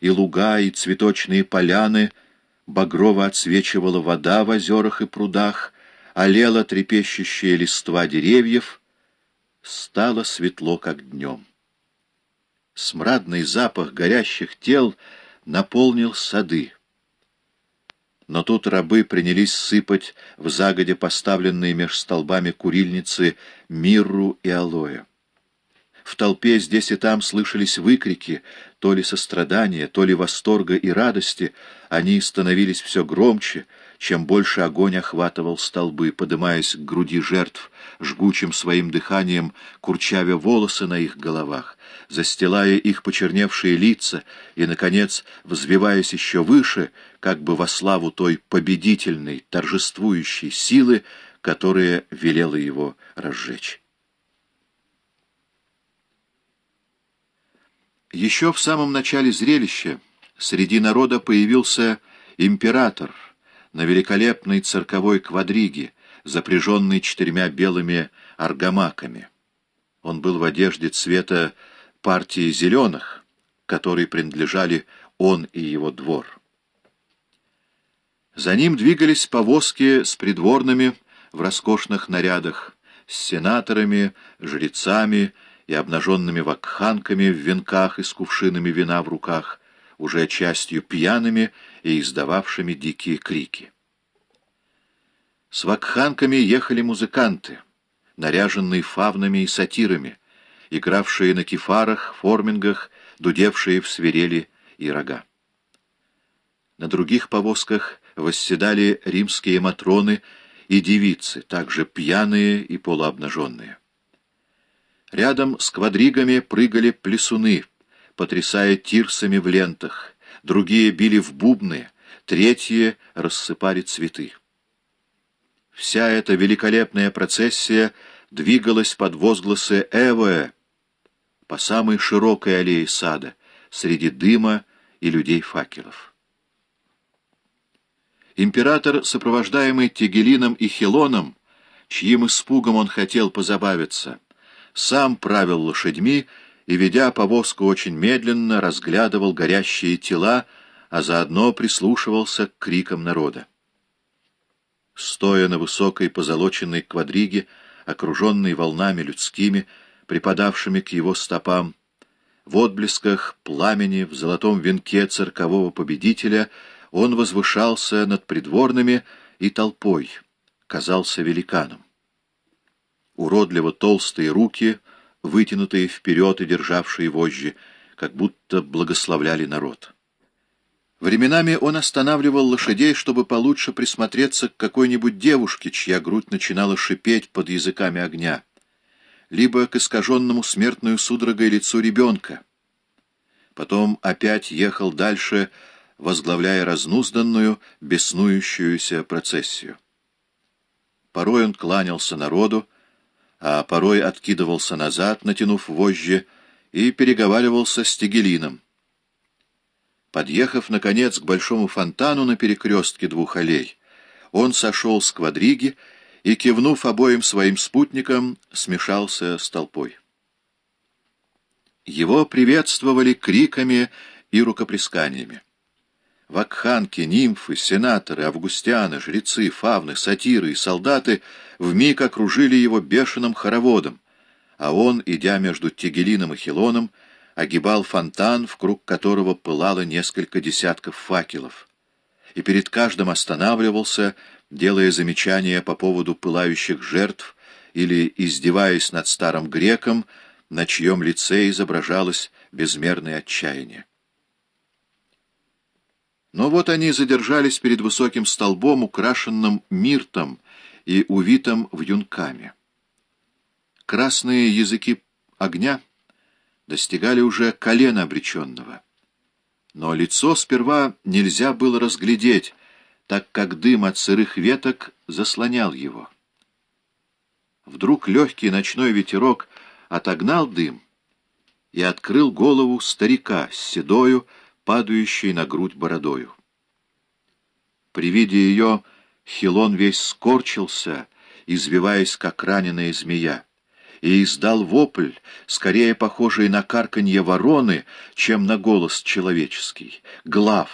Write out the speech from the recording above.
и луга, и цветочные поляны, багрово отсвечивала вода в озерах и прудах, олела трепещущая листва деревьев, стало светло, как днем. Смрадный запах горящих тел наполнил сады. Но тут рабы принялись сыпать в загоде поставленные меж столбами курильницы мирру и алоэ. В толпе здесь и там слышались выкрики, то ли сострадания, то ли восторга и радости. Они становились все громче, чем больше огонь охватывал столбы, подымаясь к груди жертв, жгучим своим дыханием, курчавя волосы на их головах, застилая их почерневшие лица и, наконец, взвиваясь еще выше, как бы во славу той победительной, торжествующей силы, которая велела его разжечь. Еще в самом начале зрелища среди народа появился император на великолепной цирковой квадриге, запряженный четырьмя белыми аргамаками. Он был в одежде цвета партии зеленых, которой принадлежали он и его двор. За ним двигались повозки с придворными в роскошных нарядах, с сенаторами, жрецами и обнаженными вакханками в венках и с кувшинами вина в руках, уже частью пьяными и издававшими дикие крики. С вакханками ехали музыканты, наряженные фавнами и сатирами, игравшие на кефарах, формингах, дудевшие в свирели и рога. На других повозках восседали римские матроны и девицы, также пьяные и полуобнаженные. Рядом с квадригами прыгали плесуны, потрясая тирсами в лентах, другие били в бубны, третьи рассыпали цветы. Вся эта великолепная процессия двигалась под возгласы «Эвоэ» по самой широкой аллее сада, среди дыма и людей-факелов. Император, сопровождаемый Тигелином и Хилоном, чьим испугом он хотел позабавиться, сам правил лошадьми и, ведя повозку очень медленно, разглядывал горящие тела, а заодно прислушивался к крикам народа. Стоя на высокой позолоченной квадриге, окруженной волнами людскими, припадавшими к его стопам, в отблесках пламени, в золотом венке циркового победителя, он возвышался над придворными и толпой, казался великаном уродливо толстые руки, вытянутые вперед и державшие вожжи, как будто благословляли народ. Временами он останавливал лошадей, чтобы получше присмотреться к какой-нибудь девушке, чья грудь начинала шипеть под языками огня, либо к искаженному смертную судорогой лицу ребенка. Потом опять ехал дальше, возглавляя разнузданную, беснующуюся процессию. Порой он кланялся народу, а порой откидывался назад, натянув вожжи, и переговаривался с Тегелином. Подъехав, наконец, к большому фонтану на перекрестке двух аллей, он сошел с квадриги и, кивнув обоим своим спутникам, смешался с толпой. Его приветствовали криками и рукоплесканиями. Вакханки, нимфы, сенаторы, августяны, жрецы, фавны, сатиры и солдаты вмиг окружили его бешеным хороводом, а он, идя между Тегелином и Хилоном, огибал фонтан, в круг которого пылало несколько десятков факелов, и перед каждым останавливался, делая замечания по поводу пылающих жертв или издеваясь над старым греком, на чьем лице изображалось безмерное отчаяние. Но вот они задержались перед высоким столбом, украшенным миртом и увитым вьюнками. Красные языки огня достигали уже колена обреченного. Но лицо сперва нельзя было разглядеть, так как дым от сырых веток заслонял его. Вдруг легкий ночной ветерок отогнал дым и открыл голову старика с седою, падающей на грудь бородою. При виде ее Хилон весь скорчился, извиваясь, как раненая змея, и издал вопль, скорее похожий на карканье вороны, чем на голос человеческий. Глав!